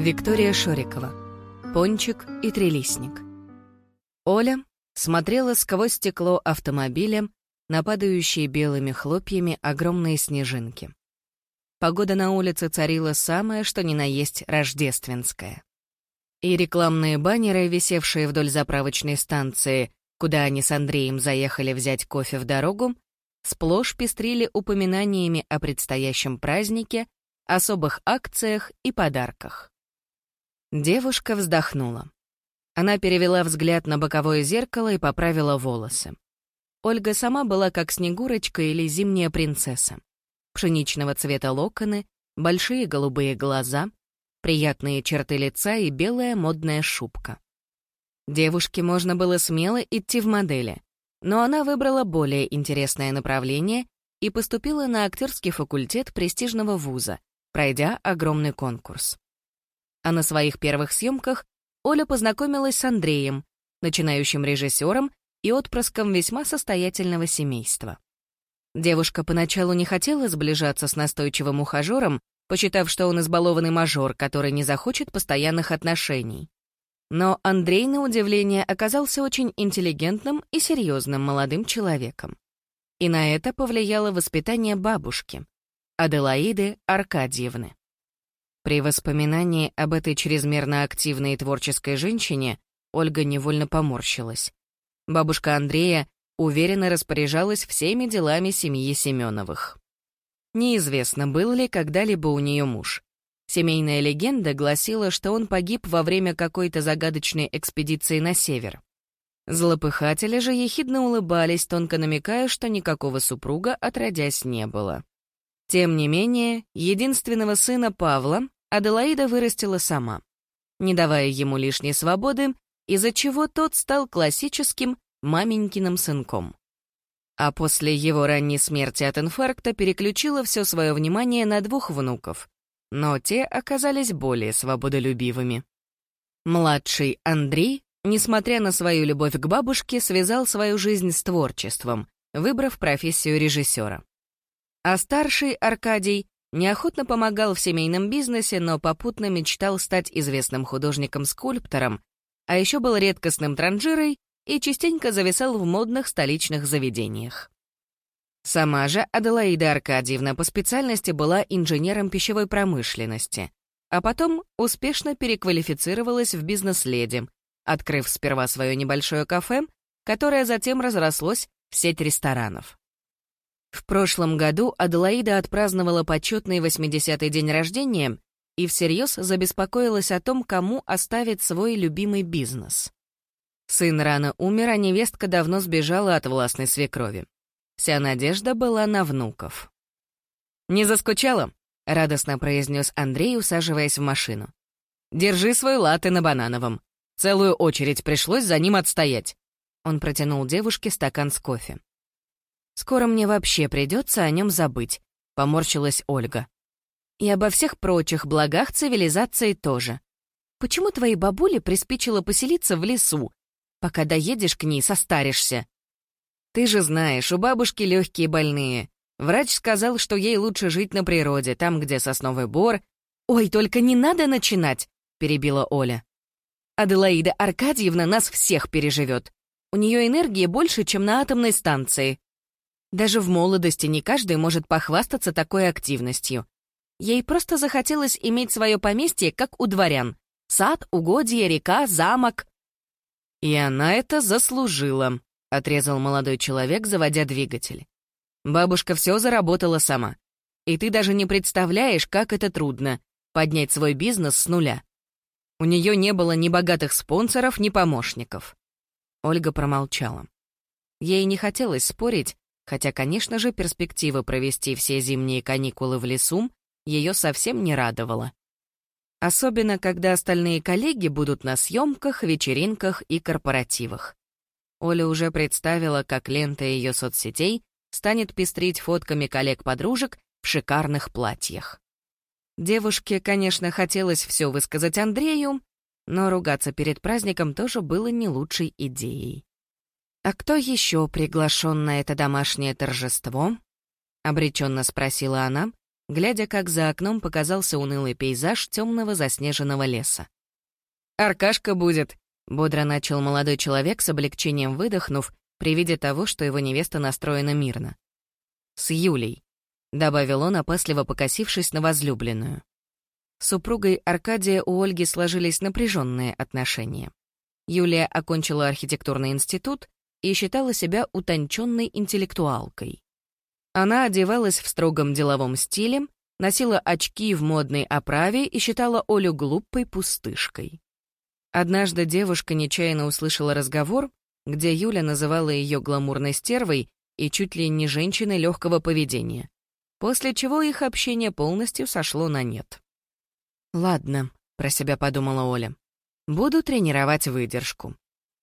Виктория Шорикова. Пончик и трелистник. Оля смотрела сквозь стекло автомобиля на падающие белыми хлопьями огромные снежинки. Погода на улице царила самая, что ни на есть, рождественская. И рекламные баннеры, висевшие вдоль заправочной станции, куда они с Андреем заехали взять кофе в дорогу, сплошь пестрили упоминаниями о предстоящем празднике, особых акциях и подарках. Девушка вздохнула. Она перевела взгляд на боковое зеркало и поправила волосы. Ольга сама была как Снегурочка или зимняя принцесса. Пшеничного цвета локоны, большие голубые глаза, приятные черты лица и белая модная шубка. Девушке можно было смело идти в модели, но она выбрала более интересное направление и поступила на актерский факультет престижного вуза, пройдя огромный конкурс. А на своих первых съемках Оля познакомилась с Андреем, начинающим режиссером и отпрыском весьма состоятельного семейства. Девушка поначалу не хотела сближаться с настойчивым ухажером, посчитав, что он избалованный мажор, который не захочет постоянных отношений. Но Андрей, на удивление, оказался очень интеллигентным и серьезным молодым человеком. И на это повлияло воспитание бабушки, Аделаиды Аркадьевны. При воспоминании об этой чрезмерно активной и творческой женщине Ольга невольно поморщилась. Бабушка Андрея уверенно распоряжалась всеми делами семьи Семеновых. Неизвестно, был ли когда-либо у нее муж. Семейная легенда гласила, что он погиб во время какой-то загадочной экспедиции на север. Злопыхатели же ехидно улыбались, тонко намекая, что никакого супруга отродясь не было. Тем не менее, единственного сына Павла Аделаида вырастила сама, не давая ему лишней свободы, из-за чего тот стал классическим маменькиным сынком. А после его ранней смерти от инфаркта переключила все свое внимание на двух внуков, но те оказались более свободолюбивыми. Младший Андрей, несмотря на свою любовь к бабушке, связал свою жизнь с творчеством, выбрав профессию режиссера. А старший Аркадий неохотно помогал в семейном бизнесе, но попутно мечтал стать известным художником-скульптором, а еще был редкостным транжирой и частенько зависал в модных столичных заведениях. Сама же Аделаида Аркадьевна по специальности была инженером пищевой промышленности, а потом успешно переквалифицировалась в бизнес-леди, открыв сперва свое небольшое кафе, которое затем разрослось в сеть ресторанов. В прошлом году Аделаида отпраздновала почетный 80-й день рождения и всерьез забеспокоилась о том, кому оставить свой любимый бизнес. Сын рано умер, а невестка давно сбежала от властной свекрови. Вся надежда была на внуков. «Не заскучала?» — радостно произнес Андрей, усаживаясь в машину. «Держи свой латте на банановом. Целую очередь пришлось за ним отстоять». Он протянул девушке стакан с кофе. Скоро мне вообще придется о нем забыть», — поморщилась Ольга. «И обо всех прочих благах цивилизации тоже. Почему твоей бабуле приспичило поселиться в лесу? Пока доедешь к ней, состаришься. Ты же знаешь, у бабушки легкие больные. Врач сказал, что ей лучше жить на природе, там, где сосновый бор. «Ой, только не надо начинать!» — перебила Оля. «Аделаида Аркадьевна нас всех переживет. У нее энергии больше, чем на атомной станции. Даже в молодости не каждый может похвастаться такой активностью. Ей просто захотелось иметь свое поместье, как у дворян. Сад, угодья, река, замок. «И она это заслужила», — отрезал молодой человек, заводя двигатель. «Бабушка все заработала сама. И ты даже не представляешь, как это трудно — поднять свой бизнес с нуля. У нее не было ни богатых спонсоров, ни помощников». Ольга промолчала. Ей не хотелось спорить, хотя, конечно же, перспектива провести все зимние каникулы в лесу ее совсем не радовала. Особенно, когда остальные коллеги будут на съемках, вечеринках и корпоративах. Оля уже представила, как лента ее соцсетей станет пестрить фотками коллег-подружек в шикарных платьях. Девушке, конечно, хотелось все высказать Андрею, но ругаться перед праздником тоже было не лучшей идеей. «А кто еще приглашен на это домашнее торжество?» — обреченно спросила она, глядя, как за окном показался унылый пейзаж темного заснеженного леса. «Аркашка будет», — бодро начал молодой человек с облегчением выдохнув при виде того, что его невеста настроена мирно. «С Юлей», — добавил он, опасливо покосившись на возлюбленную. С супругой Аркадия у Ольги сложились напряженные отношения. Юлия окончила архитектурный институт и считала себя утонченной интеллектуалкой. Она одевалась в строгом деловом стиле, носила очки в модной оправе и считала Олю глупой пустышкой. Однажды девушка нечаянно услышала разговор, где Юля называла ее гламурной стервой и чуть ли не женщиной легкого поведения, после чего их общение полностью сошло на нет. «Ладно», — про себя подумала Оля, — «буду тренировать выдержку.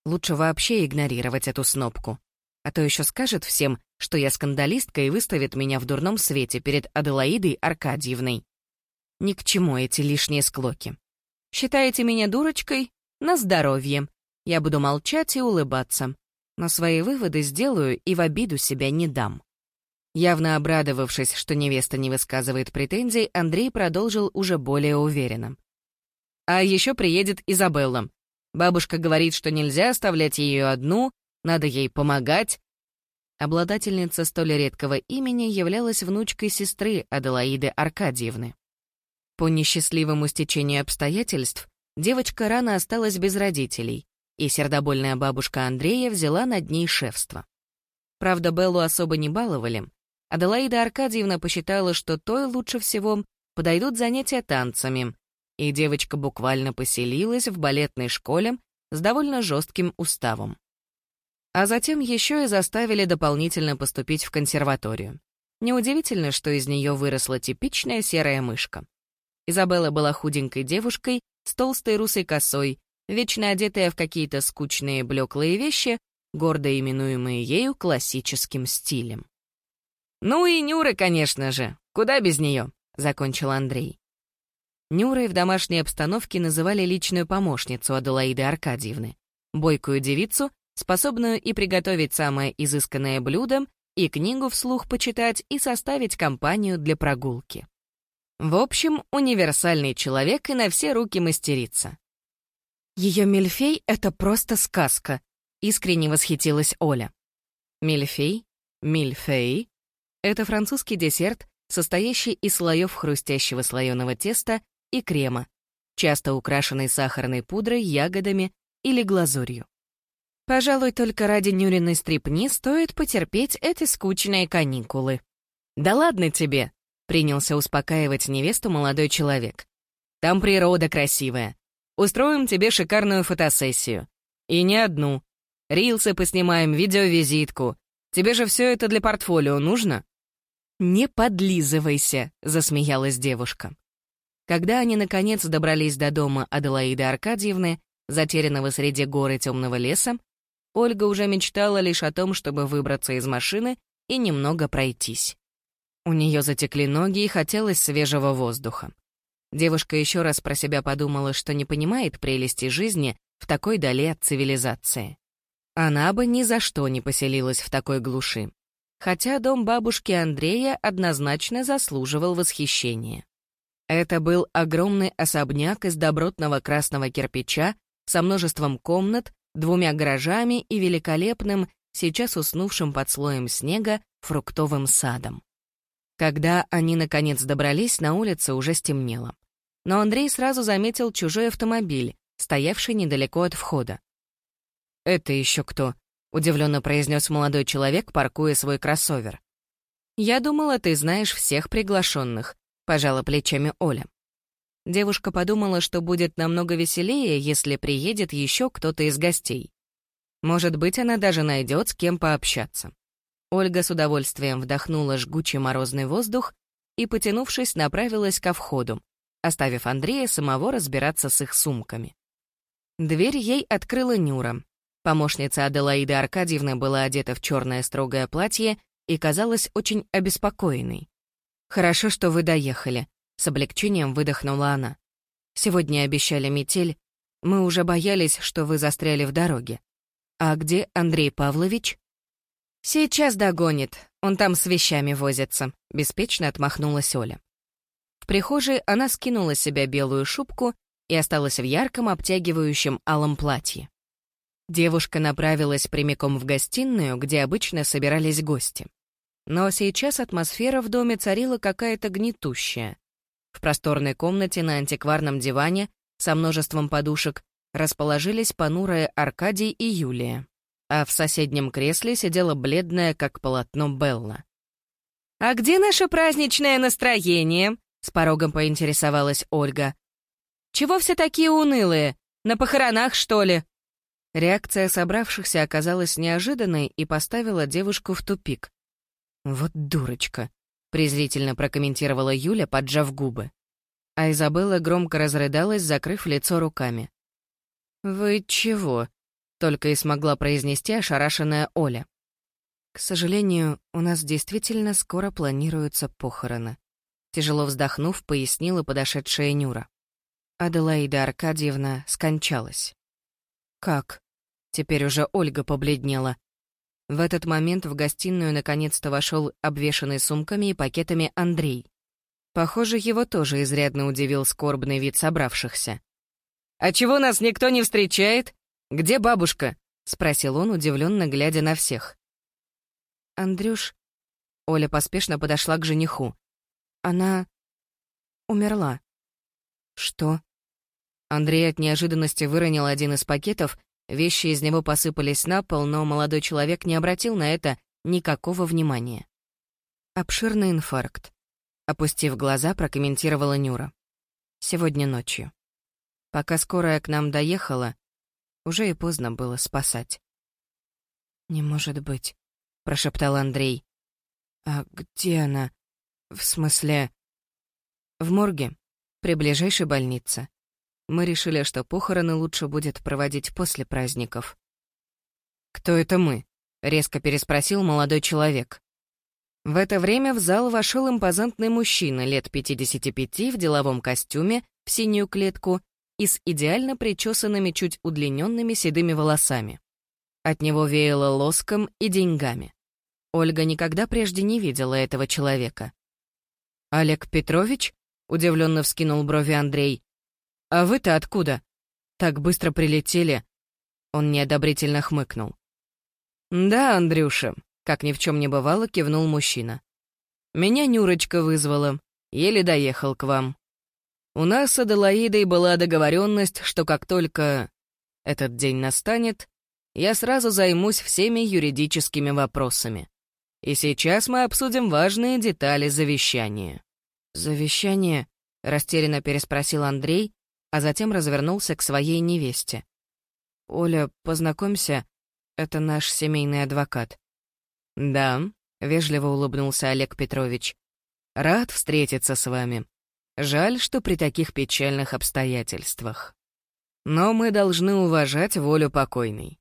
Лучше вообще игнорировать эту снопку. А то еще скажет всем, что я скандалистка и выставит меня в дурном свете перед Аделаидой Аркадьевной. Ни к чему эти лишние склоки. Считаете меня дурочкой? На здоровье. Я буду молчать и улыбаться. Но свои выводы сделаю и в обиду себя не дам. Явно обрадовавшись, что невеста не высказывает претензий, Андрей продолжил уже более уверенно. А еще приедет Изабелла. Бабушка говорит, что нельзя оставлять ее одну, надо ей помогать. Обладательница столь редкого имени являлась внучкой сестры Аделаиды Аркадьевны. По несчастливому стечению обстоятельств девочка рано осталась без родителей, и сердобольная бабушка Андрея взяла над ней шефство. Правда, Беллу особо не баловали. Аделаида Аркадьевна посчитала, что той лучше всего подойдут занятия танцами, и девочка буквально поселилась в балетной школе с довольно жестким уставом. А затем еще и заставили дополнительно поступить в консерваторию. Неудивительно, что из нее выросла типичная серая мышка. Изабелла была худенькой девушкой с толстой русой косой, вечно одетая в какие-то скучные блеклые вещи, гордо именуемые ею классическим стилем. «Ну и Нюра, конечно же. Куда без нее?» — закончил Андрей. Нюрой в домашней обстановке называли личную помощницу Аделаиды Аркадьевны, бойкую девицу, способную и приготовить самое изысканное блюдо, и книгу вслух почитать, и составить компанию для прогулки. В общем, универсальный человек и на все руки мастерица. Ее мильфей — это просто сказка, искренне восхитилась Оля. Мильфей, мильфей — это французский десерт, состоящий из слоев хрустящего слоеного теста и крема, часто украшенный сахарной пудрой, ягодами или глазурью. Пожалуй, только ради Нюриной стрипни стоит потерпеть эти скучные каникулы. «Да ладно тебе!» — принялся успокаивать невесту молодой человек. «Там природа красивая. Устроим тебе шикарную фотосессию. И не одну. Рилсы поснимаем, видеовизитку. Тебе же все это для портфолио нужно?» «Не подлизывайся», — засмеялась девушка. Когда они, наконец, добрались до дома Аделаиды Аркадьевны, затерянного среди горы темного леса, Ольга уже мечтала лишь о том, чтобы выбраться из машины и немного пройтись. У нее затекли ноги и хотелось свежего воздуха. Девушка еще раз про себя подумала, что не понимает прелести жизни в такой дали от цивилизации. Она бы ни за что не поселилась в такой глуши. Хотя дом бабушки Андрея однозначно заслуживал восхищения. Это был огромный особняк из добротного красного кирпича со множеством комнат, двумя гаражами и великолепным, сейчас уснувшим под слоем снега, фруктовым садом. Когда они, наконец, добрались, на улице уже стемнело. Но Андрей сразу заметил чужой автомобиль, стоявший недалеко от входа. «Это еще кто?» — удивленно произнес молодой человек, паркуя свой кроссовер. «Я думала, ты знаешь всех приглашенных», пожала плечами Оля. Девушка подумала, что будет намного веселее, если приедет еще кто-то из гостей. Может быть, она даже найдет с кем пообщаться. Ольга с удовольствием вдохнула жгучий морозный воздух и, потянувшись, направилась ко входу, оставив Андрея самого разбираться с их сумками. Дверь ей открыла Нюра. Помощница Аделаиды Аркадьевны была одета в черное строгое платье и казалась очень обеспокоенной. «Хорошо, что вы доехали», — с облегчением выдохнула она. «Сегодня обещали метель. Мы уже боялись, что вы застряли в дороге. А где Андрей Павлович?» «Сейчас догонит. Он там с вещами возится», — беспечно отмахнулась Оля. прихожей она скинула с себя белую шубку и осталась в ярком обтягивающем алом платье. Девушка направилась прямиком в гостиную, где обычно собирались гости. Но сейчас атмосфера в доме царила какая-то гнетущая. В просторной комнате на антикварном диване со множеством подушек расположились понурые Аркадий и Юлия, а в соседнем кресле сидела бледная, как полотно, Белла. «А где наше праздничное настроение?» — с порогом поинтересовалась Ольга. «Чего все такие унылые? На похоронах, что ли?» Реакция собравшихся оказалась неожиданной и поставила девушку в тупик. «Вот дурочка», — презрительно прокомментировала Юля, поджав губы. А Изабелла громко разрыдалась, закрыв лицо руками. «Вы чего?» — только и смогла произнести ошарашенная Оля. «К сожалению, у нас действительно скоро планируются похороны», — тяжело вздохнув, пояснила подошедшая Нюра. Аделаида Аркадьевна скончалась. «Как?» Теперь уже Ольга побледнела. В этот момент в гостиную наконец-то вошел обвешанный сумками и пакетами Андрей. Похоже, его тоже изрядно удивил скорбный вид собравшихся. «А чего нас никто не встречает? Где бабушка?» — спросил он, удивленно глядя на всех. «Андрюш...» Оля поспешно подошла к жениху. «Она... умерла». «Что?» Андрей от неожиданности выронил один из пакетов Вещи из него посыпались на пол, но молодой человек не обратил на это никакого внимания. Обширный инфаркт. Опустив глаза, прокомментировала Нюра. Сегодня ночью. Пока скорая к нам доехала, уже и поздно было спасать. «Не может быть», — прошептал Андрей. «А где она? В смысле...» «В морге, при ближайшей больнице. Мы решили, что похороны лучше будет проводить после праздников. «Кто это мы?» — резко переспросил молодой человек. В это время в зал вошел импозантный мужчина лет 55 в деловом костюме, в синюю клетку и с идеально причесанными чуть удлиненными седыми волосами. От него веяло лоском и деньгами. Ольга никогда прежде не видела этого человека. «Олег Петрович?» — удивленно вскинул брови Андрей. «А вы-то откуда? Так быстро прилетели?» Он неодобрительно хмыкнул. «Да, Андрюша», — как ни в чем не бывало, кивнул мужчина. «Меня Нюрочка вызвала, еле доехал к вам. У нас с Аделаидой была договоренность, что как только этот день настанет, я сразу займусь всеми юридическими вопросами. И сейчас мы обсудим важные детали завещания». «Завещание?» — растерянно переспросил Андрей, а затем развернулся к своей невесте. «Оля, познакомься, это наш семейный адвокат». «Да», — вежливо улыбнулся Олег Петрович. «Рад встретиться с вами. Жаль, что при таких печальных обстоятельствах. Но мы должны уважать волю покойной.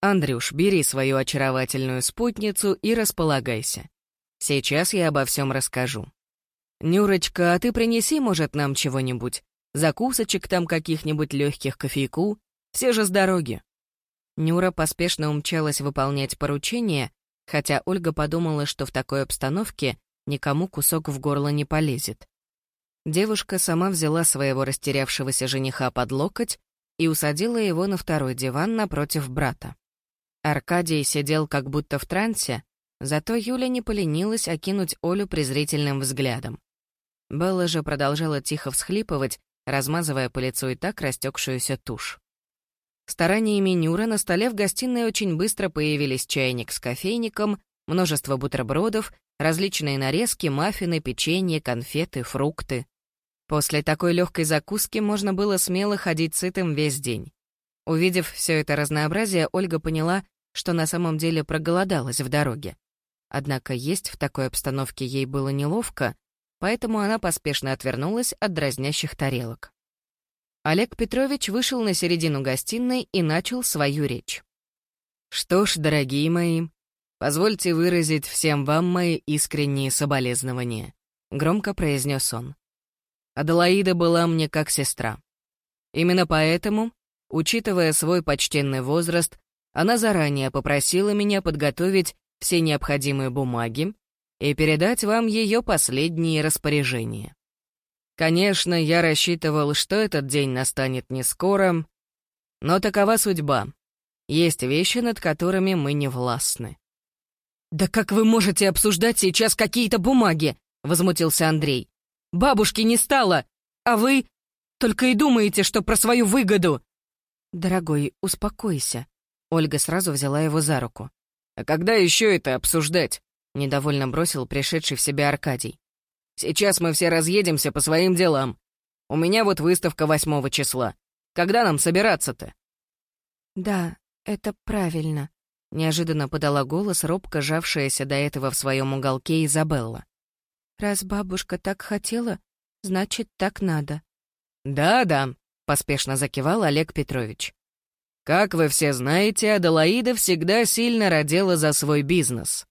Андрюш, бери свою очаровательную спутницу и располагайся. Сейчас я обо всем расскажу. Нюрочка, а ты принеси, может, нам чего-нибудь? Закусочек там каких-нибудь легких кофейку, все же с дороги. Нюра поспешно умчалась выполнять поручение, хотя Ольга подумала, что в такой обстановке никому кусок в горло не полезет. Девушка сама взяла своего растерявшегося жениха под локоть и усадила его на второй диван напротив брата. Аркадий сидел как будто в трансе, зато Юля не поленилась окинуть Олю презрительным взглядом. Белла же продолжала тихо всхлипывать, размазывая по лицу и так растекшуюся тушь. Стараниями Нюра на столе в гостиной очень быстро появились чайник с кофейником, множество бутербродов, различные нарезки, маффины, печенье, конфеты, фрукты. После такой легкой закуски можно было смело ходить сытым весь день. Увидев все это разнообразие, Ольга поняла, что на самом деле проголодалась в дороге. Однако есть в такой обстановке ей было неловко, поэтому она поспешно отвернулась от дразнящих тарелок. Олег Петрович вышел на середину гостиной и начал свою речь. «Что ж, дорогие мои, позвольте выразить всем вам мои искренние соболезнования», — громко произнес он. «Аделаида была мне как сестра. Именно поэтому, учитывая свой почтенный возраст, она заранее попросила меня подготовить все необходимые бумаги, и передать вам ее последние распоряжения. Конечно, я рассчитывал, что этот день настанет не скоро, но такова судьба. Есть вещи, над которыми мы не властны. «Да как вы можете обсуждать сейчас какие-то бумаги?» — возмутился Андрей. «Бабушки не стало, а вы только и думаете, что про свою выгоду!» «Дорогой, успокойся». Ольга сразу взяла его за руку. «А когда еще это обсуждать?» — недовольно бросил пришедший в себя Аркадий. «Сейчас мы все разъедемся по своим делам. У меня вот выставка восьмого числа. Когда нам собираться-то?» «Да, это правильно», — неожиданно подала голос робко жавшаяся до этого в своем уголке Изабелла. «Раз бабушка так хотела, значит, так надо». «Да-да», — поспешно закивал Олег Петрович. «Как вы все знаете, Аделаида всегда сильно родила за свой бизнес.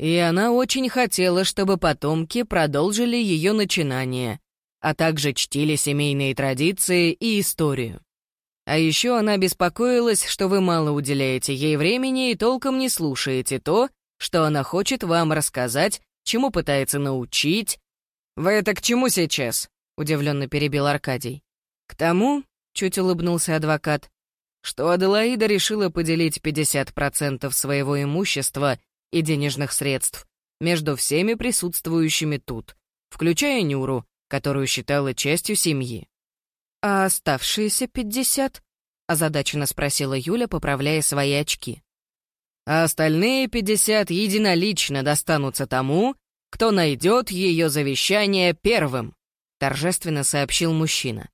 И она очень хотела, чтобы потомки продолжили ее начинание, а также чтили семейные традиции и историю. А еще она беспокоилась, что вы мало уделяете ей времени и толком не слушаете то, что она хочет вам рассказать, чему пытается научить. «Вы это к чему сейчас?» — удивленно перебил Аркадий. «К тому», — чуть улыбнулся адвокат, что Аделаида решила поделить 50% своего имущества и денежных средств между всеми присутствующими тут, включая Нюру, которую считала частью семьи. «А оставшиеся пятьдесят?» — озадаченно спросила Юля, поправляя свои очки. «А остальные пятьдесят единолично достанутся тому, кто найдет ее завещание первым», — торжественно сообщил мужчина.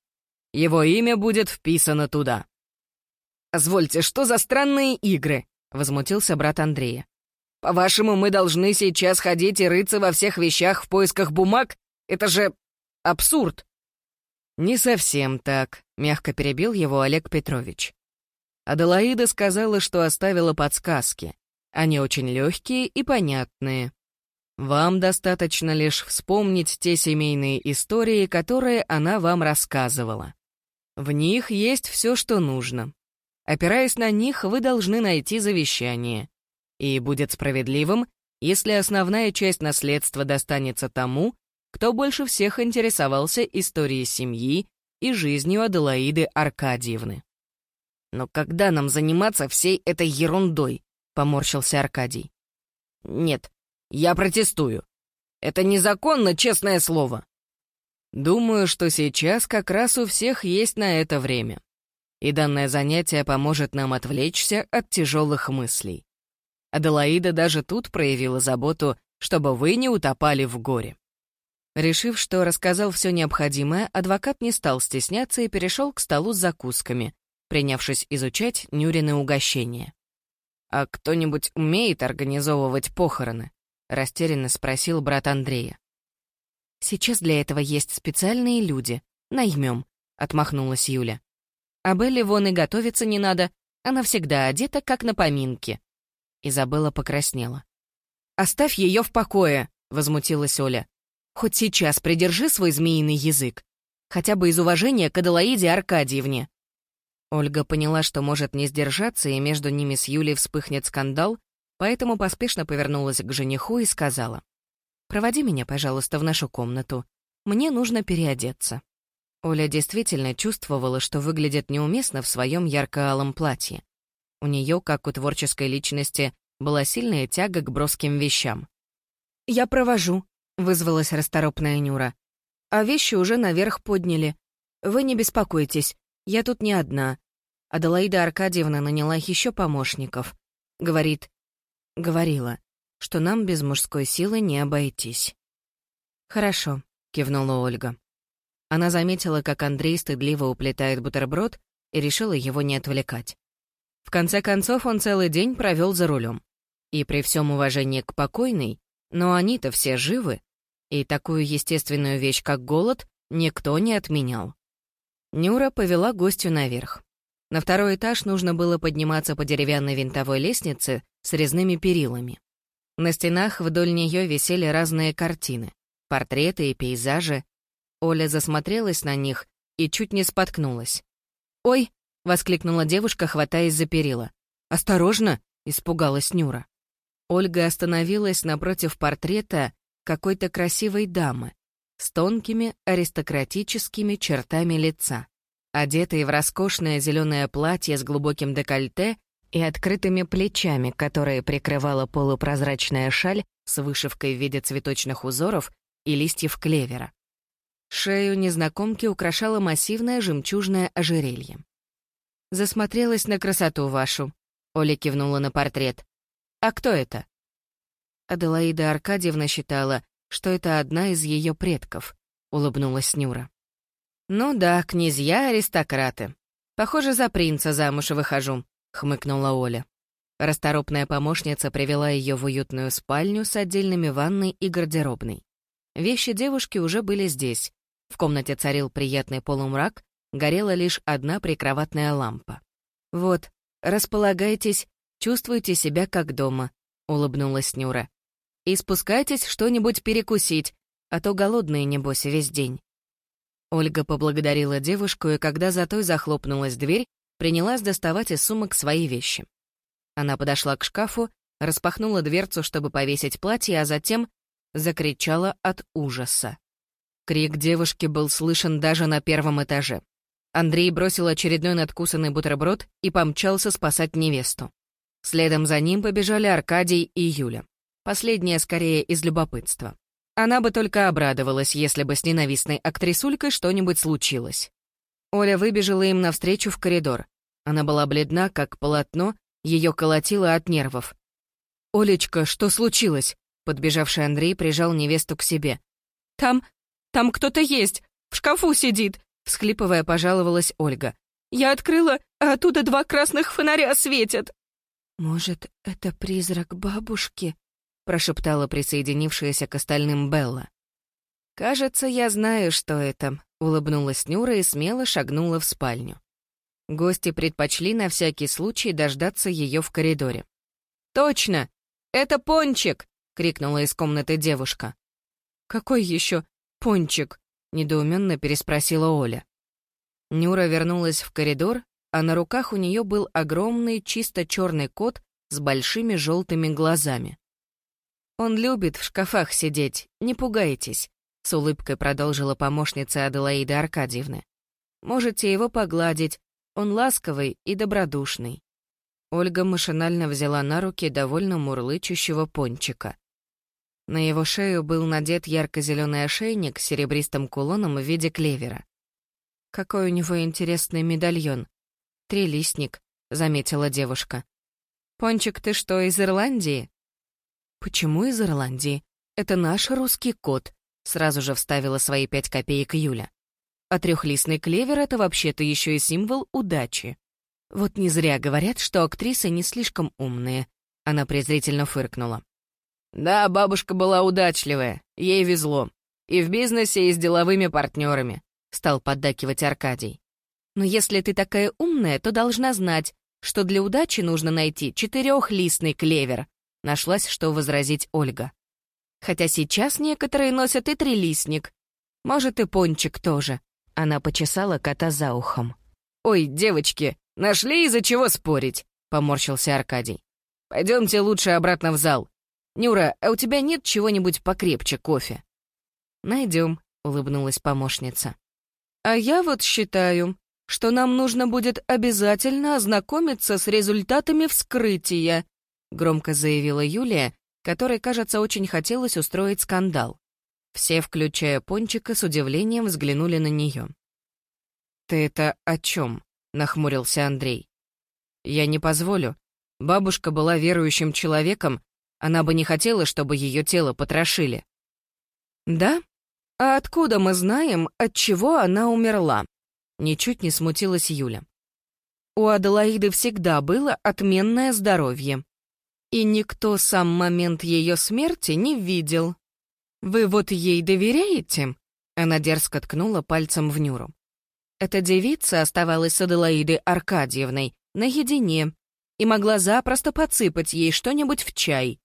«Его имя будет вписано туда». «Позвольте, что за странные игры?» — возмутился брат Андрея. По-вашему, мы должны сейчас ходить и рыться во всех вещах в поисках бумаг? Это же абсурд!» «Не совсем так», — мягко перебил его Олег Петрович. Аделаида сказала, что оставила подсказки. Они очень легкие и понятные. Вам достаточно лишь вспомнить те семейные истории, которые она вам рассказывала. В них есть все, что нужно. Опираясь на них, вы должны найти завещание и будет справедливым, если основная часть наследства достанется тому, кто больше всех интересовался историей семьи и жизнью Аделаиды Аркадьевны. «Но когда нам заниматься всей этой ерундой?» — поморщился Аркадий. «Нет, я протестую. Это незаконно, честное слово». «Думаю, что сейчас как раз у всех есть на это время. И данное занятие поможет нам отвлечься от тяжелых мыслей. Аделаида даже тут проявила заботу, чтобы вы не утопали в горе. Решив, что рассказал все необходимое, адвокат не стал стесняться и перешел к столу с закусками, принявшись изучать Нюрины угощения. «А кто-нибудь умеет организовывать похороны?» — растерянно спросил брат Андрея. «Сейчас для этого есть специальные люди. Наймем», — отмахнулась Юля. «А Белле вон и готовиться не надо. Она всегда одета, как на поминке. Изабелла покраснела. «Оставь ее в покое», — возмутилась Оля. «Хоть сейчас придержи свой змеиный язык. Хотя бы из уважения к Аделаиде Аркадьевне». Ольга поняла, что может не сдержаться, и между ними с Юлей вспыхнет скандал, поэтому поспешно повернулась к жениху и сказала. «Проводи меня, пожалуйста, в нашу комнату. Мне нужно переодеться». Оля действительно чувствовала, что выглядит неуместно в своем ярко-алом платье. У нее, как у творческой личности, была сильная тяга к броским вещам. «Я провожу», — вызвалась расторопная Нюра. «А вещи уже наверх подняли. Вы не беспокойтесь, я тут не одна». Аделаида Аркадьевна наняла еще помощников. Говорит, говорила, что нам без мужской силы не обойтись. «Хорошо», — кивнула Ольга. Она заметила, как Андрей стыдливо уплетает бутерброд и решила его не отвлекать. В конце концов, он целый день провел за рулем. И при всем уважении к покойной, но они-то все живы, и такую естественную вещь, как голод, никто не отменял. Нюра повела гостю наверх. На второй этаж нужно было подниматься по деревянной винтовой лестнице с резными перилами. На стенах вдоль нее висели разные картины, портреты и пейзажи. Оля засмотрелась на них и чуть не споткнулась. «Ой!» — воскликнула девушка, хватаясь за перила. «Осторожно!» — испугалась Нюра. Ольга остановилась напротив портрета какой-то красивой дамы. с тонкими аристократическими чертами лица, одетый в роскошное зеленое платье с глубоким декольте и открытыми плечами, которые прикрывала полупрозрачная шаль с вышивкой в виде цветочных узоров и листьев клевера. Шею незнакомки украшало массивное жемчужное ожерелье. «Засмотрелась на красоту вашу», — Оля кивнула на портрет. «А кто это?» Аделаида Аркадьевна считала, что это одна из ее предков, улыбнулась Нюра. Ну да, князья-аристократы. Похоже, за принца замуж выхожу, хмыкнула Оля. Расторопная помощница привела ее в уютную спальню с отдельными ванной и гардеробной. Вещи девушки уже были здесь. В комнате царил приятный полумрак, горела лишь одна прикроватная лампа. «Вот, располагайтесь, чувствуйте себя как дома», — улыбнулась Нюра и спускайтесь что-нибудь перекусить, а то голодные, небось, весь день». Ольга поблагодарила девушку, и когда за той захлопнулась дверь, принялась доставать из сумок свои вещи. Она подошла к шкафу, распахнула дверцу, чтобы повесить платье, а затем закричала от ужаса. Крик девушки был слышен даже на первом этаже. Андрей бросил очередной надкусанный бутерброд и помчался спасать невесту. Следом за ним побежали Аркадий и Юля. Последняя скорее из любопытства. Она бы только обрадовалась, если бы с ненавистной актрисулькой что-нибудь случилось. Оля выбежала им навстречу в коридор. Она была бледна, как полотно, ее колотило от нервов. «Олечка, что случилось?» Подбежавший Андрей прижал невесту к себе. «Там... там кто-то есть! В шкафу сидит!» Всхлипывая, пожаловалась Ольга. «Я открыла, а оттуда два красных фонаря светят!» «Может, это призрак бабушки?» прошептала присоединившаяся к остальным Белла. «Кажется, я знаю, что это», — улыбнулась Нюра и смело шагнула в спальню. Гости предпочли на всякий случай дождаться ее в коридоре. «Точно! Это Пончик!» — крикнула из комнаты девушка. «Какой еще Пончик?» — недоуменно переспросила Оля. Нюра вернулась в коридор, а на руках у нее был огромный чисто черный кот с большими желтыми глазами. «Он любит в шкафах сидеть, не пугайтесь», — с улыбкой продолжила помощница Аделаиды Аркадьевны. «Можете его погладить, он ласковый и добродушный». Ольга машинально взяла на руки довольно мурлычущего пончика. На его шею был надет ярко-зеленый ошейник с серебристым кулоном в виде клевера. «Какой у него интересный медальон. Трилистник», — заметила девушка. «Пончик, ты что, из Ирландии?» «Почему из Ирландии? Это наш русский кот», — сразу же вставила свои пять копеек Юля. А трехлистный клевер — это вообще-то еще и символ удачи. Вот не зря говорят, что актрисы не слишком умные. Она презрительно фыркнула. «Да, бабушка была удачливая, ей везло. И в бизнесе, и с деловыми партнерами», — стал поддакивать Аркадий. «Но если ты такая умная, то должна знать, что для удачи нужно найти четырехлистный клевер, Нашлась, что возразить Ольга. Хотя сейчас некоторые носят и трилистник. Может, и пончик тоже. Она почесала кота за ухом. «Ой, девочки, нашли из-за чего спорить», — поморщился Аркадий. «Пойдемте лучше обратно в зал. Нюра, а у тебя нет чего-нибудь покрепче кофе?» «Найдем», — улыбнулась помощница. «А я вот считаю, что нам нужно будет обязательно ознакомиться с результатами вскрытия», — громко заявила Юлия, которой, кажется, очень хотелось устроить скандал. Все, включая Пончика, с удивлением взглянули на нее. «Ты это о чем?» — нахмурился Андрей. «Я не позволю. Бабушка была верующим человеком, она бы не хотела, чтобы ее тело потрошили». «Да? А откуда мы знаем, от чего она умерла?» Ничуть не смутилась Юля. У Аделаиды всегда было отменное здоровье. И никто сам момент ее смерти не видел. Вы вот ей доверяете?» Она дерзко ткнула пальцем в Нюру. Эта девица оставалась с Аделаидой Аркадьевной наедине и могла запросто подсыпать ей что-нибудь в чай.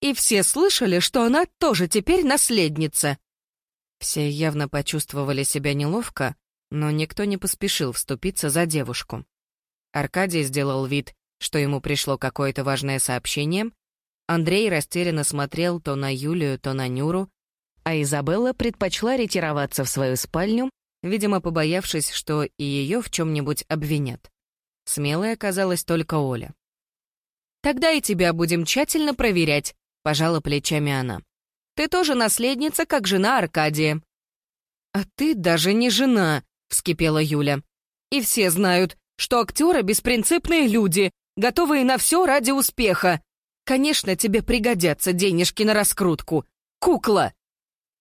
И все слышали, что она тоже теперь наследница. Все явно почувствовали себя неловко, но никто не поспешил вступиться за девушку. Аркадий сделал вид, что ему пришло какое-то важное сообщение, Андрей растерянно смотрел то на Юлию, то на Нюру, а Изабелла предпочла ретироваться в свою спальню, видимо, побоявшись, что и ее в чем-нибудь обвинят. Смелой оказалась только Оля. «Тогда и тебя будем тщательно проверять», — пожала плечами она. «Ты тоже наследница, как жена Аркадия». «А ты даже не жена», — вскипела Юля. «И все знают, что актеры — беспринципные люди, готовые на все ради успеха. Конечно, тебе пригодятся денежки на раскрутку. Кукла!»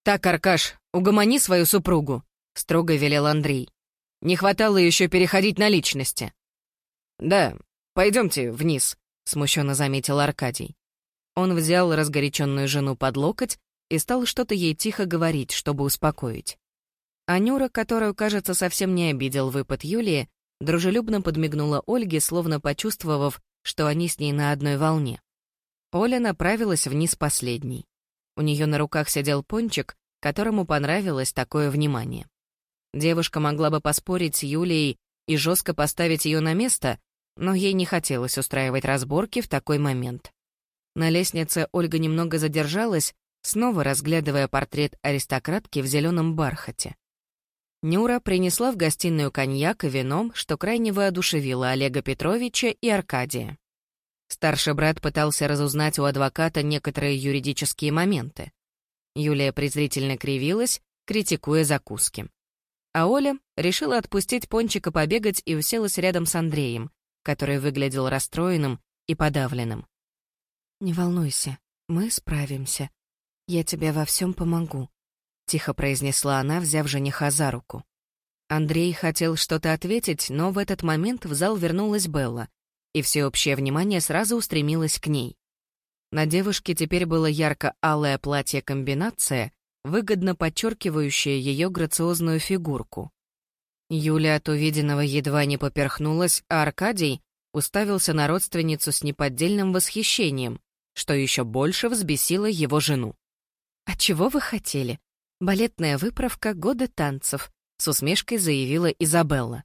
«Так, Аркаш, угомони свою супругу», — строго велел Андрей. «Не хватало еще переходить на личности». «Да, пойдемте вниз», — смущенно заметил Аркадий. Он взял разгоряченную жену под локоть и стал что-то ей тихо говорить, чтобы успокоить. Анюра, которую, кажется, совсем не обидел выпад Юлии, дружелюбно подмигнула Ольге, словно почувствовав, что они с ней на одной волне. Оля направилась вниз последней. У нее на руках сидел пончик, которому понравилось такое внимание. Девушка могла бы поспорить с Юлией и жестко поставить ее на место, но ей не хотелось устраивать разборки в такой момент. На лестнице Ольга немного задержалась, снова разглядывая портрет аристократки в зеленом бархате. Нюра принесла в гостиную коньяк и вином, что крайне воодушевило Олега Петровича и Аркадия. Старший брат пытался разузнать у адвоката некоторые юридические моменты. Юлия презрительно кривилась, критикуя закуски. А Оля решила отпустить Пончика побегать и уселась рядом с Андреем, который выглядел расстроенным и подавленным. «Не волнуйся, мы справимся. Я тебе во всем помогу», тихо произнесла она, взяв жениха за руку. Андрей хотел что-то ответить, но в этот момент в зал вернулась Белла, и всеобщее внимание сразу устремилось к ней. На девушке теперь было ярко-алое платье-комбинация, выгодно подчеркивающее ее грациозную фигурку. Юля от увиденного едва не поперхнулась, а Аркадий уставился на родственницу с неподдельным восхищением, что еще больше взбесило его жену. «А чего вы хотели?» Балетная выправка года танцев, с усмешкой заявила Изабелла.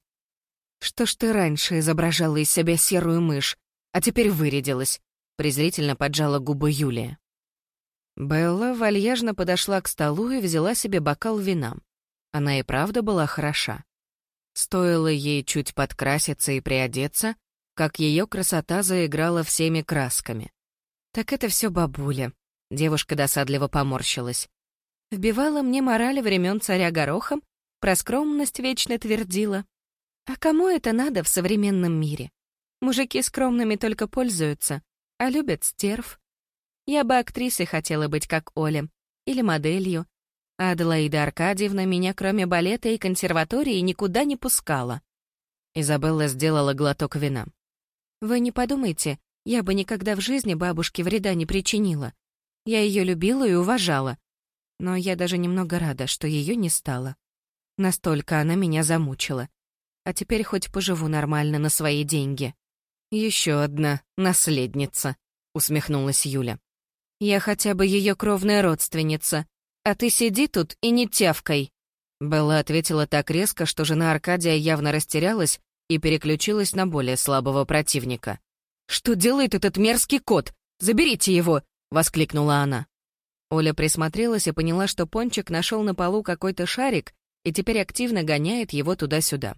Что ж ты раньше изображала из себя серую мышь, а теперь вырядилась? презрительно поджала губы Юлия. Белла вальяжно подошла к столу и взяла себе бокал вина. Она и правда была хороша. Стоило ей чуть подкраситься и приодеться, как ее красота заиграла всеми красками. «Так это все бабуля», — девушка досадливо поморщилась. Вбивала мне мораль времен царя Горохом, про скромность вечно твердила. А кому это надо в современном мире? Мужики скромными только пользуются, а любят стерв. Я бы актрисой хотела быть, как Оля, или моделью. А Аделаида Аркадьевна меня, кроме балета и консерватории, никуда не пускала. Изабелла сделала глоток вина. «Вы не подумайте, я бы никогда в жизни бабушке вреда не причинила. Я ее любила и уважала но я даже немного рада, что ее не стало. Настолько она меня замучила. А теперь хоть поживу нормально на свои деньги. Еще одна наследница, усмехнулась Юля. Я хотя бы ее кровная родственница, а ты сиди тут и не тявкай. Белла ответила так резко, что жена Аркадия явно растерялась и переключилась на более слабого противника. «Что делает этот мерзкий кот? Заберите его!» — воскликнула она. Оля присмотрелась и поняла, что Пончик нашел на полу какой-то шарик и теперь активно гоняет его туда-сюда.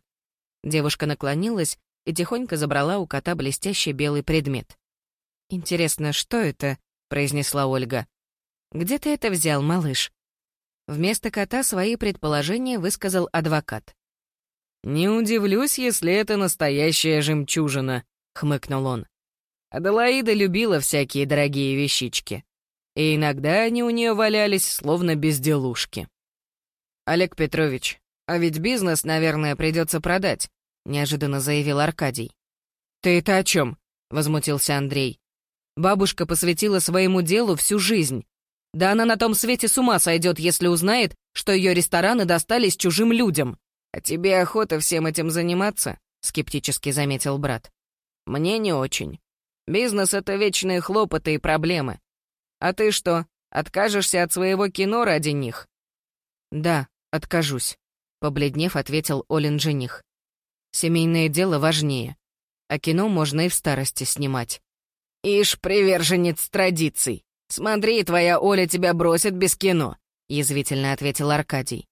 Девушка наклонилась и тихонько забрала у кота блестящий белый предмет. «Интересно, что это?» — произнесла Ольга. «Где ты это взял, малыш?» Вместо кота свои предположения высказал адвокат. «Не удивлюсь, если это настоящая жемчужина», — хмыкнул он. Аделаида любила всякие дорогие вещички и иногда они у нее валялись, словно безделушки. «Олег Петрович, а ведь бизнес, наверное, придется продать», — неожиданно заявил Аркадий. «Ты это о чем?» — возмутился Андрей. «Бабушка посвятила своему делу всю жизнь. Да она на том свете с ума сойдет, если узнает, что ее рестораны достались чужим людям. А тебе охота всем этим заниматься?» — скептически заметил брат. «Мне не очень. Бизнес — это вечные хлопоты и проблемы. А ты что, откажешься от своего кино ради них?» «Да, откажусь», — побледнев, ответил Олин жених. «Семейное дело важнее, а кино можно и в старости снимать». «Ишь, приверженец традиций! Смотри, твоя Оля тебя бросит без кино. — язвительно ответил Аркадий.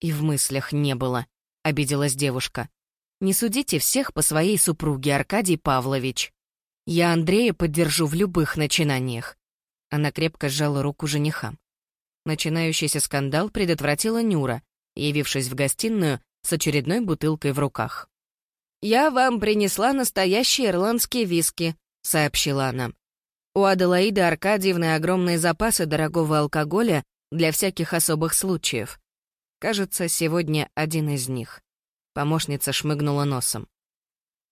«И в мыслях не было», — обиделась девушка. «Не судите всех по своей супруге, Аркадий Павлович. Я Андрея поддержу в любых начинаниях». Она крепко сжала руку жениха. Начинающийся скандал предотвратила Нюра, явившись в гостиную с очередной бутылкой в руках. «Я вам принесла настоящие ирландские виски», — сообщила она. «У Аделаиды Аркадьевны огромные запасы дорогого алкоголя для всяких особых случаев. Кажется, сегодня один из них». Помощница шмыгнула носом.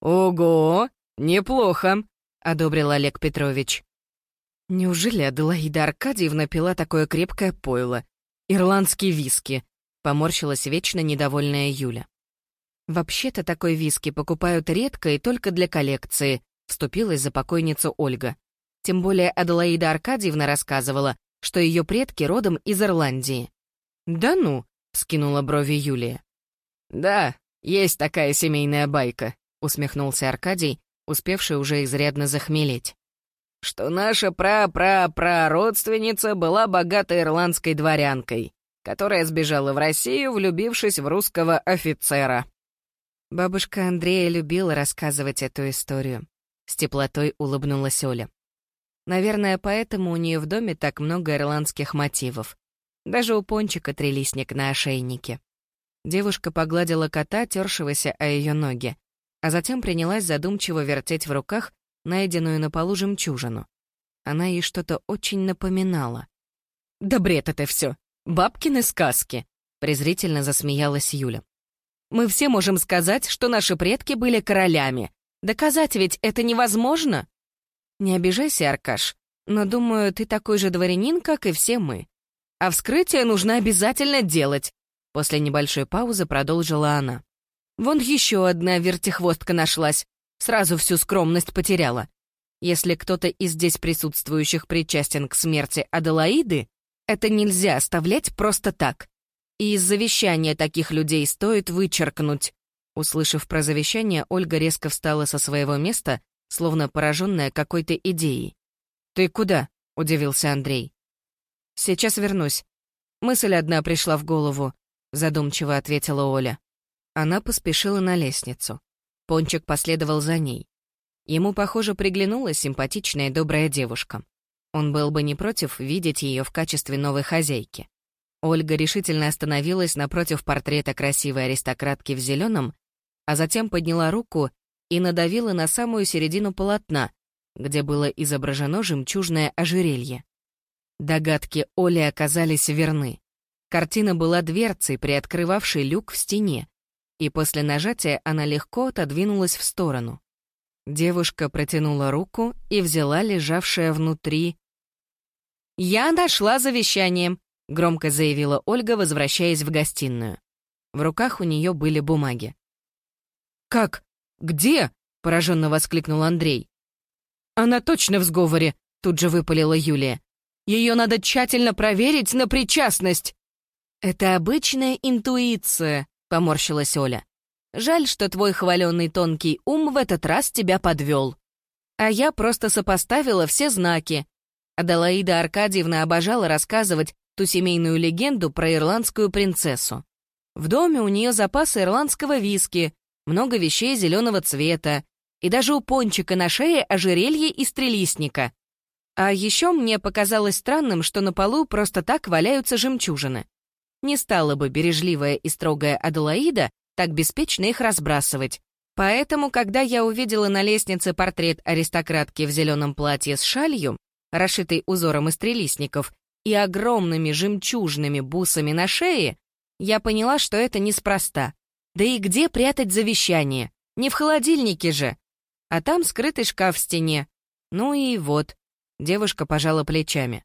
«Ого, неплохо», — одобрил Олег Петрович. Неужели Аделаида Аркадьевна пила такое крепкое пойло? Ирландские виски. Поморщилась вечно недовольная Юля. «Вообще-то такой виски покупают редко и только для коллекции», вступилась за покойницу Ольга. Тем более Аделаида Аркадьевна рассказывала, что ее предки родом из Ирландии. «Да ну», — скинула брови Юлия. «Да, есть такая семейная байка», — усмехнулся Аркадий, успевший уже изрядно захмелеть. «Что наша пра-пра-пра-родственница была богатой ирландской дворянкой, которая сбежала в Россию, влюбившись в русского офицера. Бабушка Андрея любила рассказывать эту историю. С теплотой улыбнулась Оля. Наверное, поэтому у нее в доме так много ирландских мотивов. Даже у Пончика трелисник на ошейнике. Девушка погладила кота, тершегося о ее ноги, а затем принялась задумчиво вертеть в руках найденную на полу жемчужину. Она ей что-то очень напоминала. «Да бред это все! Бабкины сказки!» — презрительно засмеялась Юля. Мы все можем сказать, что наши предки были королями. Доказать ведь это невозможно. Не обижайся, Аркаш, но, думаю, ты такой же дворянин, как и все мы. А вскрытие нужно обязательно делать. После небольшой паузы продолжила она. Вон еще одна вертихвостка нашлась. Сразу всю скромность потеряла. Если кто-то из здесь присутствующих причастен к смерти Аделаиды, это нельзя оставлять просто так и из завещания таких людей стоит вычеркнуть». Услышав про завещание, Ольга резко встала со своего места, словно пораженная какой-то идеей. «Ты куда?» — удивился Андрей. «Сейчас вернусь. Мысль одна пришла в голову», — задумчиво ответила Оля. Она поспешила на лестницу. Пончик последовал за ней. Ему, похоже, приглянулась симпатичная добрая девушка. Он был бы не против видеть ее в качестве новой хозяйки. Ольга решительно остановилась напротив портрета красивой аристократки в зеленом, а затем подняла руку и надавила на самую середину полотна, где было изображено жемчужное ожерелье. Догадки Оли оказались верны. Картина была дверцей, приоткрывавшей люк в стене, и после нажатия она легко отодвинулась в сторону. Девушка протянула руку и взяла лежавшее внутри. «Я нашла завещание», громко заявила Ольга, возвращаясь в гостиную. В руках у нее были бумаги. «Как? Где?» — пораженно воскликнул Андрей. «Она точно в сговоре», — тут же выпалила Юлия. «Ее надо тщательно проверить на причастность». «Это обычная интуиция», — поморщилась Оля. «Жаль, что твой хваленный тонкий ум в этот раз тебя подвел. А я просто сопоставила все знаки. Аделаида Аркадьевна обожала рассказывать ту семейную легенду про ирландскую принцессу. В доме у нее запасы ирландского виски, много вещей зеленого цвета, и даже у пончика на шее ожерелье из трелистника. А еще мне показалось странным, что на полу просто так валяются жемчужины. Не стала бы бережливая и строгая Аделаида так беспечно их разбрасывать. Поэтому, когда я увидела на лестнице портрет аристократки в зеленом платье с шалью, расшитой узором из трелистников, и огромными жемчужными бусами на шее, я поняла, что это неспроста. Да и где прятать завещание? Не в холодильнике же. А там скрытый шкаф в стене. Ну и вот. Девушка пожала плечами.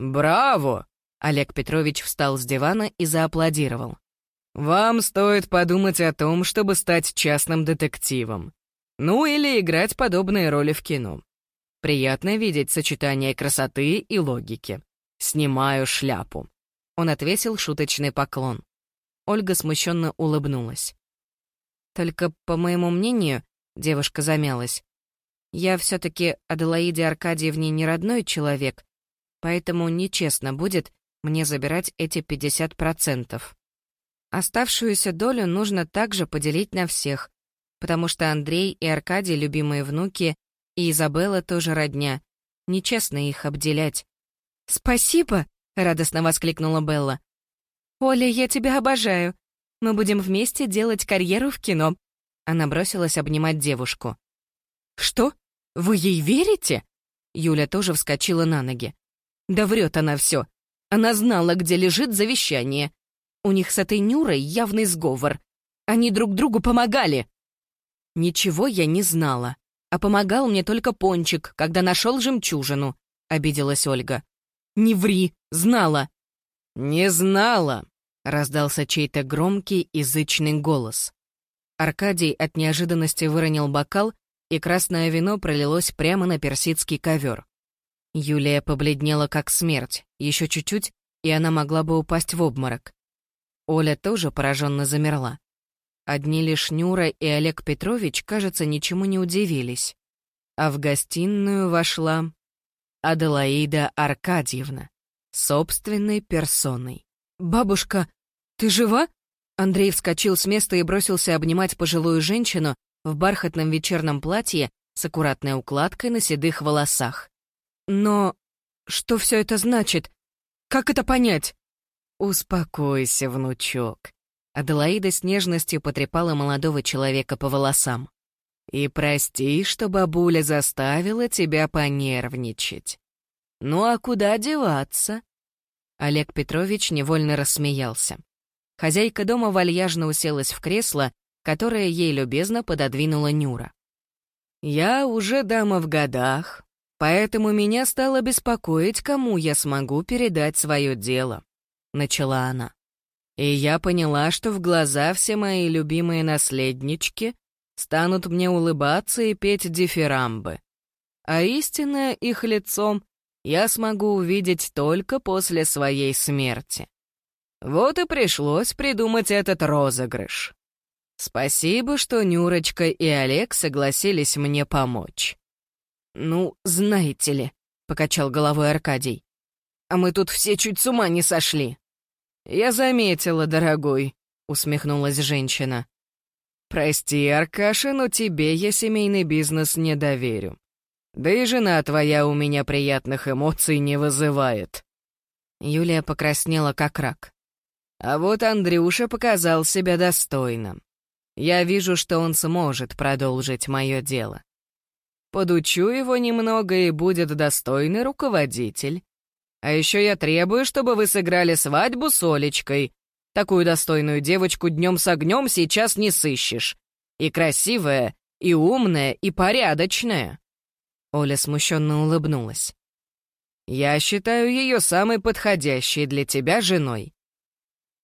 «Браво!» Олег Петрович встал с дивана и зааплодировал. «Вам стоит подумать о том, чтобы стать частным детективом. Ну или играть подобные роли в кино. Приятно видеть сочетание красоты и логики. «Снимаю шляпу». Он отвесил шуточный поклон. Ольга смущенно улыбнулась. «Только, по моему мнению, девушка замялась. Я все-таки Аделаиде Аркадьевне не родной человек, поэтому нечестно будет, мне забирать эти 50%. Оставшуюся долю нужно также поделить на всех, потому что Андрей и Аркадий — любимые внуки, и Изабелла тоже родня. Нечестно их обделять. «Спасибо!» — радостно воскликнула Белла. «Оля, я тебя обожаю. Мы будем вместе делать карьеру в кино». Она бросилась обнимать девушку. «Что? Вы ей верите?» Юля тоже вскочила на ноги. «Да врет она все. Она знала, где лежит завещание. У них с этой Нюрой явный сговор. Они друг другу помогали». «Ничего я не знала. А помогал мне только Пончик, когда нашел жемчужину», — обиделась Ольга. «Не ври, знала». «Не знала», — раздался чей-то громкий, язычный голос. Аркадий от неожиданности выронил бокал, и красное вино пролилось прямо на персидский ковер. Юлия побледнела как смерть, еще чуть-чуть, и она могла бы упасть в обморок. Оля тоже пораженно замерла. Одни лишь Нюра и Олег Петрович, кажется, ничему не удивились. А в гостиную вошла Аделаида Аркадьевна, собственной персоной. «Бабушка, ты жива?» Андрей вскочил с места и бросился обнимать пожилую женщину в бархатном вечернем платье с аккуратной укладкой на седых волосах. «Но что все это значит? Как это понять?» «Успокойся, внучок», Аделаида с нежностью потрепала молодого человека по волосам. «И прости, что бабуля заставила тебя понервничать. Ну а куда деваться?» Олег Петрович невольно рассмеялся. Хозяйка дома вальяжно уселась в кресло, которое ей любезно пододвинула Нюра. «Я уже дама в годах, поэтому меня стало беспокоить, кому я смогу передать свое дело», — начала она. И я поняла, что в глаза все мои любимые наследнички станут мне улыбаться и петь дифирамбы. А истинное их лицом я смогу увидеть только после своей смерти. Вот и пришлось придумать этот розыгрыш. Спасибо, что Нюрочка и Олег согласились мне помочь. «Ну, знаете ли», — покачал головой Аркадий, «а мы тут все чуть с ума не сошли». «Я заметила, дорогой», — усмехнулась женщина. «Прости, Аркаша, но тебе я семейный бизнес не доверю. Да и жена твоя у меня приятных эмоций не вызывает». Юлия покраснела как рак. А вот Андрюша показал себя достойно. Я вижу, что он сможет продолжить мое дело. Подучу его немного, и будет достойный руководитель. А еще я требую, чтобы вы сыграли свадьбу с Олечкой. Такую достойную девочку днем с огнем сейчас не сыщешь. И красивая, и умная, и порядочная». Оля смущенно улыбнулась. «Я считаю ее самой подходящей для тебя женой».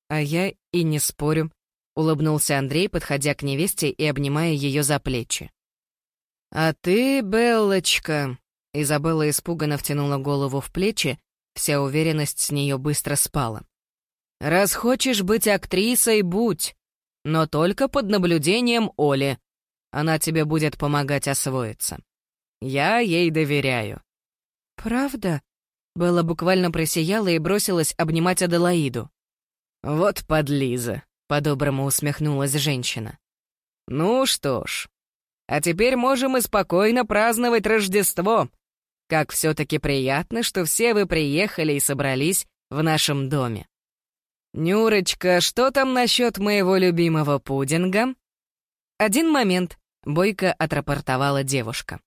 «А я и не спорю», — улыбнулся Андрей, подходя к невесте и обнимая ее за плечи. «А ты, Беллочка...» Изабелла испуганно втянула голову в плечи Вся уверенность с нее быстро спала. «Раз хочешь быть актрисой, будь, но только под наблюдением Оли. Она тебе будет помогать освоиться. Я ей доверяю». «Правда?» Белла буквально просияла и бросилась обнимать Аделаиду. «Вот подлиза», — по-доброму усмехнулась женщина. «Ну что ж, а теперь можем и спокойно праздновать Рождество. Как все-таки приятно, что все вы приехали и собрались в нашем доме. «Нюрочка, что там насчет моего любимого пудинга?» «Один момент», — бойко отрапортовала девушка.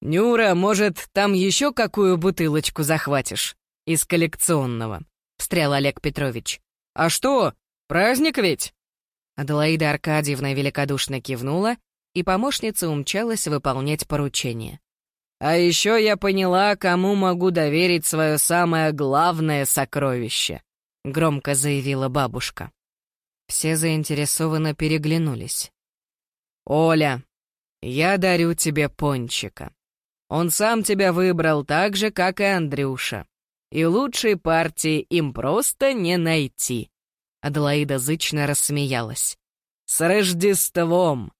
«Нюра, может, там еще какую бутылочку захватишь? Из коллекционного?» — встрял Олег Петрович. «А что, праздник ведь?» Аделаида Аркадьевна великодушно кивнула, и помощница умчалась выполнять поручение. А еще я поняла, кому могу доверить свое самое главное сокровище», — громко заявила бабушка. Все заинтересованно переглянулись. «Оля, я дарю тебе пончика. Он сам тебя выбрал так же, как и Андрюша. И лучшей партии им просто не найти». Аделаида зычно рассмеялась. «С Рождеством!»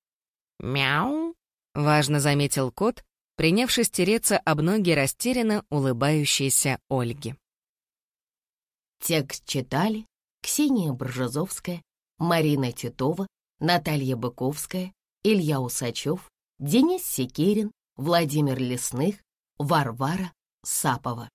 «Мяу!» — важно заметил кот, принявшись тереться об ноги растерянно улыбающейся Ольги. Текст читали Ксения Боржазовская, Марина Титова, Наталья Быковская, Илья Усачев, Денис Секерин, Владимир Лесных, Варвара Сапова.